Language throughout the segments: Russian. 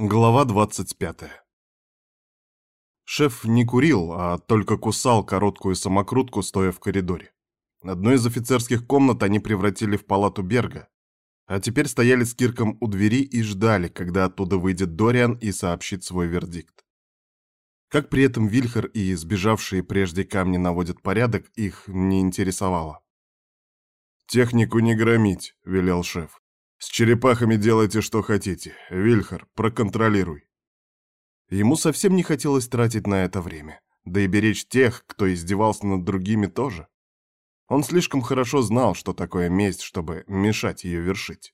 Глава 25. Шеф не курил, а только кусал короткую самокрутку, стоя в коридоре. Одну из офицерских комнат они превратили в палату Берга, а теперь стояли с Кирком у двери и ждали, когда оттуда выйдет Дориан и сообщит свой вердикт. Как при этом Вильхер и сбежавшие прежде камни наводят порядок, их не интересовало. «Технику не громить», — велел шеф. С черепахами делайте, что хотите. Вильхар, проконтролируй. Ему совсем не хотелось тратить на это время. Да и беречь тех, кто издевался над другими, тоже. Он слишком хорошо знал, что такое месть, чтобы мешать ее вершить.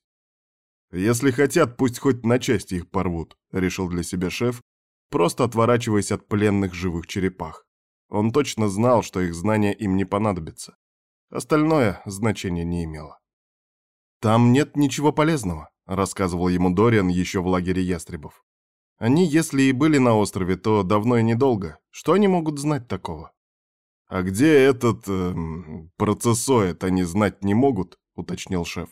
«Если хотят, пусть хоть на части их порвут», — решил для себя шеф, просто отворачиваясь от пленных живых черепах. Он точно знал, что их знания им не понадобятся. Остальное значения не имело. «Там нет ничего полезного», — рассказывал ему Дориан еще в лагере ястребов. «Они, если и были на острове, то давно и недолго. Что они могут знать такого?» «А где этот... Эм, процессоид они знать не могут?» — уточнил шеф.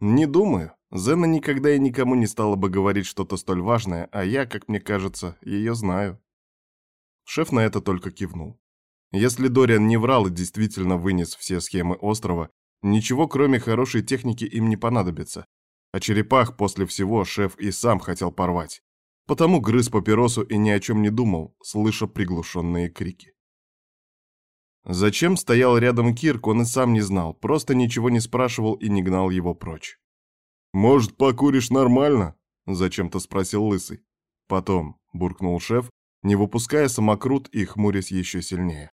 «Не думаю. Зена никогда и никому не стала бы говорить что-то столь важное, а я, как мне кажется, ее знаю». Шеф на это только кивнул. Если Дориан не врал и действительно вынес все схемы острова, Ничего, кроме хорошей техники, им не понадобится. А черепах после всего шеф и сам хотел порвать. Потому грыз папиросу и ни о чем не думал, слыша приглушенные крики. Зачем стоял рядом Кирк, он и сам не знал, просто ничего не спрашивал и не гнал его прочь. «Может, покуришь нормально?» — зачем-то спросил Лысый. «Потом», — буркнул шеф, не выпуская самокрут и хмурясь еще сильнее.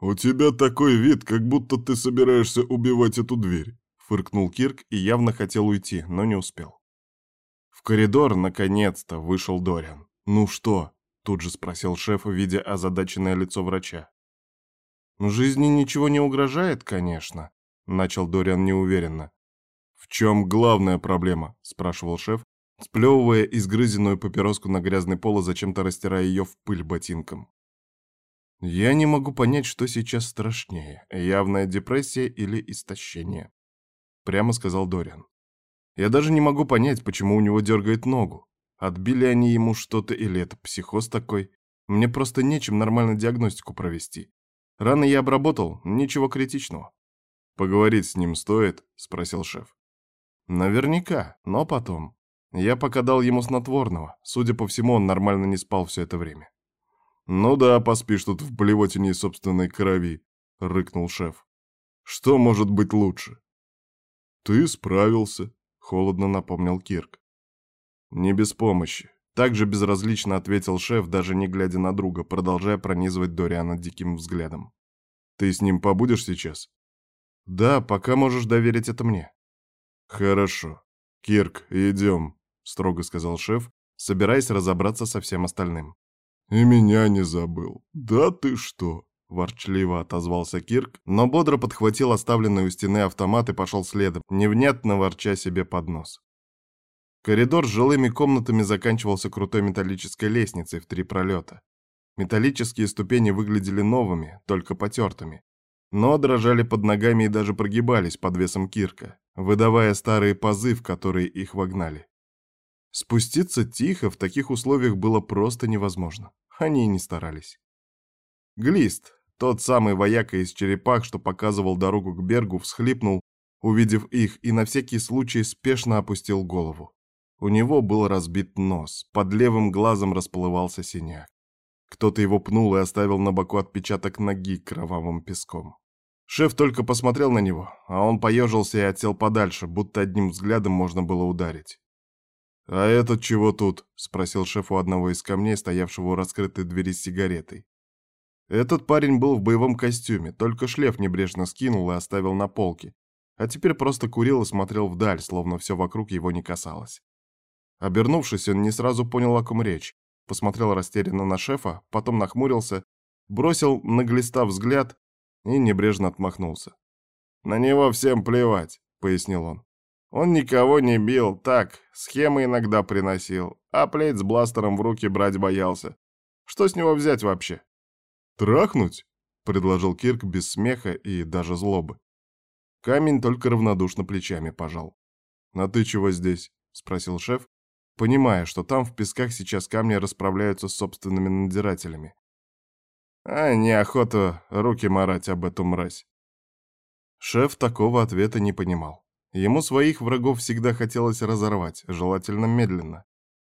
«У тебя такой вид, как будто ты собираешься убивать эту дверь», — фыркнул Кирк и явно хотел уйти, но не успел. В коридор, наконец-то, вышел Дориан. «Ну что?» — тут же спросил шеф, видя озадаченное лицо врача. «Жизни ничего не угрожает, конечно», — начал Дориан неуверенно. «В чем главная проблема?» — спрашивал шеф, сплевывая изгрызенную папироску на грязный пол и зачем-то растирая ее в пыль ботинком. Я не могу понять, что сейчас страшнее, явная депрессия или истощение. Прямо сказал Дориан. Я даже не могу понять, почему у него дергает ногу. Отбили они ему что-то или это психоз такой. Мне просто нечем нормально диагностику провести. Раны я обработал, ничего критичного. Поговорить с ним стоит? Спросил шеф. Наверняка, но потом. Я пока дал ему снотворного. Судя по всему, он нормально не спал все это время. «Ну да, поспишь тут в блевотине собственной крови», — рыкнул шеф. «Что может быть лучше?» «Ты справился», — холодно напомнил Кирк. «Не без помощи», — также безразлично ответил шеф, даже не глядя на друга, продолжая пронизывать Дориана диким взглядом. «Ты с ним побудешь сейчас?» «Да, пока можешь доверить это мне». «Хорошо. Кирк, идем», — строго сказал шеф, собираясь разобраться со всем остальным. «И меня не забыл. Да ты что?» — ворчливо отозвался Кирк, но бодро подхватил оставленный у стены автомат и пошел следом, невнятно ворча себе под нос. Коридор с жилыми комнатами заканчивался крутой металлической лестницей в три пролета. Металлические ступени выглядели новыми, только потертыми, но дрожали под ногами и даже прогибались под весом Кирка, выдавая старые пазы, в которые их вогнали. Спуститься тихо в таких условиях было просто невозможно. Они и не старались. Глист, тот самый вояка из черепах, что показывал дорогу к Бергу, всхлипнул, увидев их, и на всякий случай спешно опустил голову. У него был разбит нос, под левым глазом расплывался синяк. Кто-то его пнул и оставил на боку отпечаток ноги кровавым песком. Шеф только посмотрел на него, а он поежился и отсел подальше, будто одним взглядом можно было ударить. «А этот чего тут?» — спросил шеф у одного из камней, стоявшего у раскрытой двери с сигаретой. Этот парень был в боевом костюме, только шлеф небрежно скинул и оставил на полке, а теперь просто курил и смотрел вдаль, словно все вокруг его не касалось. Обернувшись, он не сразу понял, о ком речь, посмотрел растерянно на шефа, потом нахмурился, бросил на глиста взгляд и небрежно отмахнулся. «На него всем плевать», — пояснил он. Он никого не бил, так, схемы иногда приносил, а плеть с бластером в руки брать боялся. Что с него взять вообще? «Трахнуть?» — предложил Кирк без смеха и даже злобы. Камень только равнодушно плечами пожал. «А ты чего здесь?» — спросил шеф, понимая, что там в песках сейчас камни расправляются с собственными надзирателями. А неохота руки марать об эту мразь. Шеф такого ответа не понимал. Ему своих врагов всегда хотелось разорвать, желательно медленно.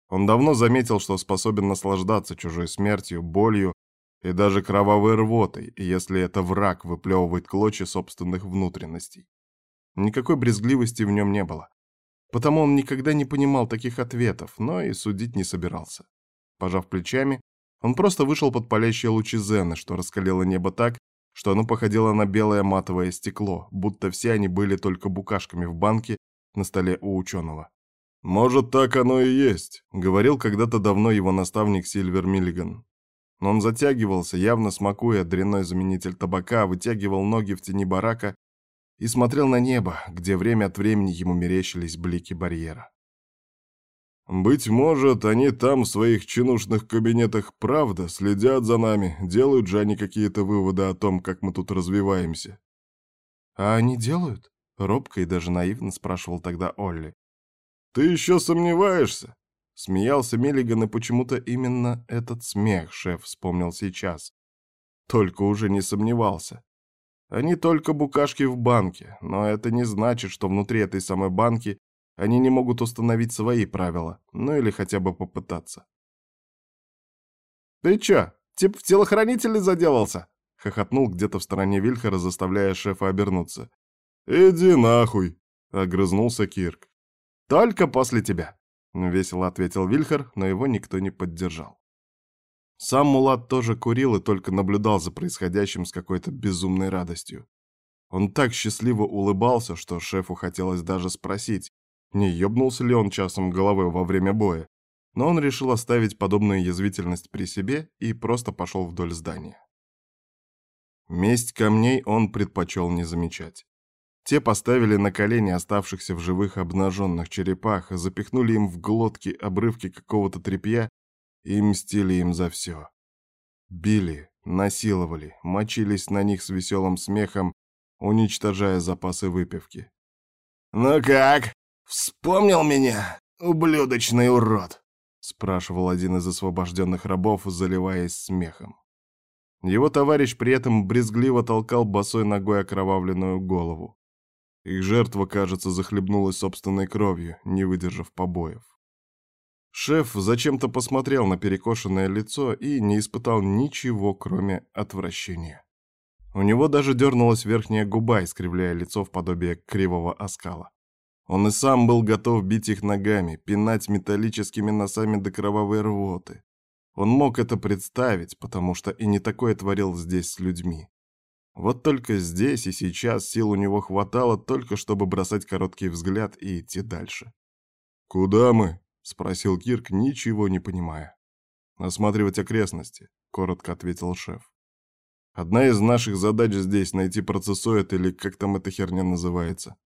Он давно заметил, что способен наслаждаться чужой смертью, болью и даже кровавой рвотой, если это враг выплевывает клочья собственных внутренностей. Никакой брезгливости в нем не было. Потому он никогда не понимал таких ответов, но и судить не собирался. Пожав плечами, он просто вышел под палящие лучи Зены, что раскалило небо так, что оно походило на белое матовое стекло, будто все они были только букашками в банке на столе у ученого. «Может, так оно и есть», — говорил когда-то давно его наставник Сильвер Миллиган. Но он затягивался, явно смакуя дрянной заменитель табака, вытягивал ноги в тени барака и смотрел на небо, где время от времени ему мерещились блики барьера. Быть может, они там в своих чинушных кабинетах правда следят за нами, делают же они какие-то выводы о том, как мы тут развиваемся. А они делают? Робко и даже наивно спрашивал тогда Олли. Ты еще сомневаешься? Смеялся Миллиган, и почему-то именно этот смех шеф вспомнил сейчас. Только уже не сомневался. Они только букашки в банке, но это не значит, что внутри этой самой банки они не могут установить свои правила, ну или хотя бы попытаться. «Ты чё, тип в телохранителе заделался?» — хохотнул где-то в стороне Вильхара, заставляя шефа обернуться. «Иди нахуй!» — огрызнулся Кирк. «Только после тебя!» — весело ответил Вильхар, но его никто не поддержал. Сам Мулат тоже курил и только наблюдал за происходящим с какой-то безумной радостью. Он так счастливо улыбался, что шефу хотелось даже спросить, не ёбнулся ли он часом головой во время боя, но он решил оставить подобную язвительность при себе и просто пошел вдоль здания. Месть камней он предпочел не замечать. Те поставили на колени оставшихся в живых обнаженных черепах, запихнули им в глотки обрывки какого-то тряпья и мстили им за все. Били, насиловали, мочились на них с веселым смехом, уничтожая запасы выпивки. «Ну как?» «Вспомнил меня, ублюдочный урод?» — спрашивал один из освобожденных рабов, заливаясь смехом. Его товарищ при этом брезгливо толкал босой ногой окровавленную голову. Их жертва, кажется, захлебнулась собственной кровью, не выдержав побоев. Шеф зачем-то посмотрел на перекошенное лицо и не испытал ничего, кроме отвращения. У него даже дернулась верхняя губа, искривляя лицо в подобие кривого оскала. Он и сам был готов бить их ногами, пинать металлическими носами до кровавой рвоты. Он мог это представить, потому что и не такое творил здесь с людьми. Вот только здесь и сейчас сил у него хватало только, чтобы бросать короткий взгляд и идти дальше. «Куда мы?» — спросил Кирк, ничего не понимая. «Осматривать окрестности», — коротко ответил шеф. «Одна из наших задач здесь — найти процессоид или как там эта херня называется.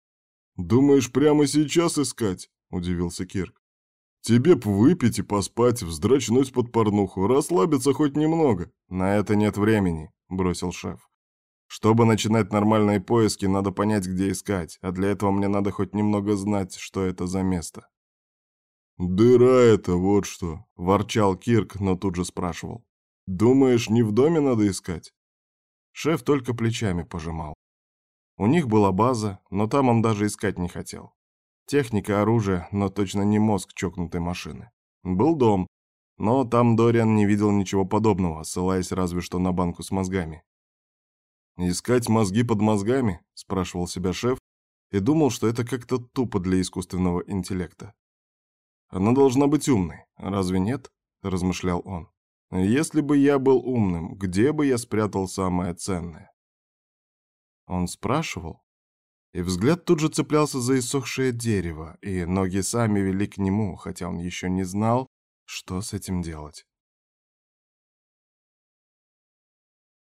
«Думаешь, прямо сейчас искать?» — удивился Кирк. «Тебе б выпить и поспать, вздрачнуть под порнуху, расслабиться хоть немного». «На это нет времени», — бросил шеф. «Чтобы начинать нормальные поиски, надо понять, где искать, а для этого мне надо хоть немного знать, что это за место». «Дыра это, вот что», — ворчал Кирк, но тут же спрашивал. «Думаешь, не в доме надо искать?» Шеф только плечами пожимал. У них была база, но там он даже искать не хотел. Техника, оружие, но точно не мозг чокнутой машины. Был дом, но там Дориан не видел ничего подобного, ссылаясь разве что на банку с мозгами. «Искать мозги под мозгами?» – спрашивал себя шеф и думал, что это как-то тупо для искусственного интеллекта. «Она должна быть умной, разве нет?» – размышлял он. «Если бы я был умным, где бы я спрятал самое ценное?» Он спрашивал, и взгляд тут же цеплялся за иссохшее дерево, и ноги сами вели к нему, хотя он еще не знал, что с этим делать.